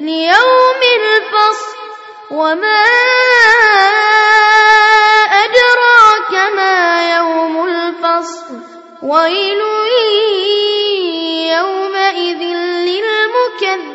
ليوم الفصل وما أدراك ما يوم الفصل. ويل يومئذ للمكذبين.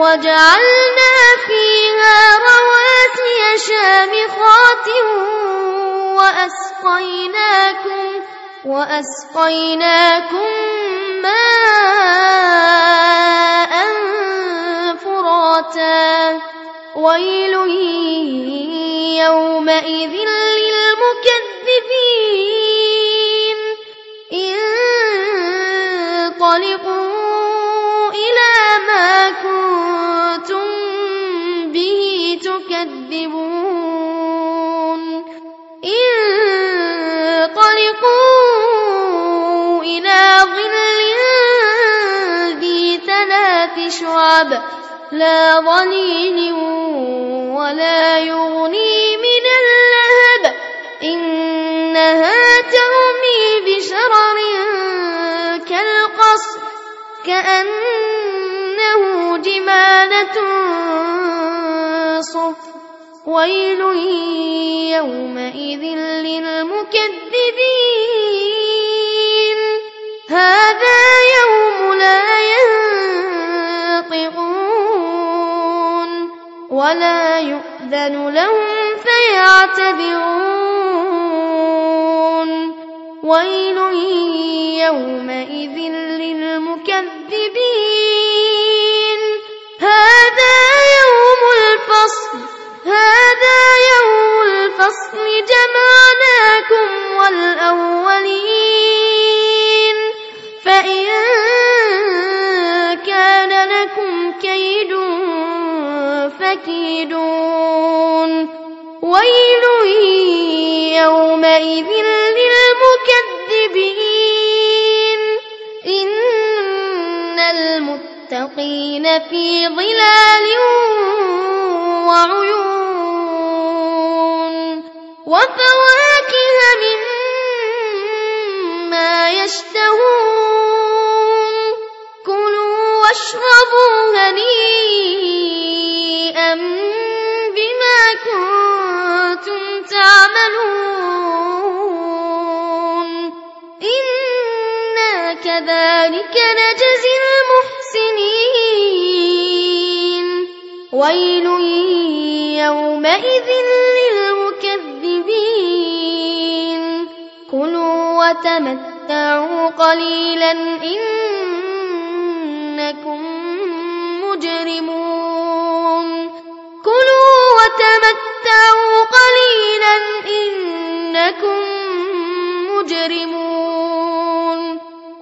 وجعلنا فيها رواسي شامخات وأسقيناكم وأسقيناكم ماء فراتا. ويل يومئذ شعب لا ظليل ولا يغني من اللهب. إنها ترمي بشرر كالقصر كأنه جمالة صفر. ويل يومئذ للمكذبين. ولا يؤذن لهم فيعتذرون. ويل يومئذ للمكذبين. فكيدون ويل يومئذ للمكذبين إن المتقين في ظلال وعيون وفواكه مما يشتهون كلوا واشربوا هنيئا كذلك نجزي المحسنين. ويل يومئذ للمكذبين. كلوا وتمتعوا قليلا إنكم مجرمون. كلوا وتمتعوا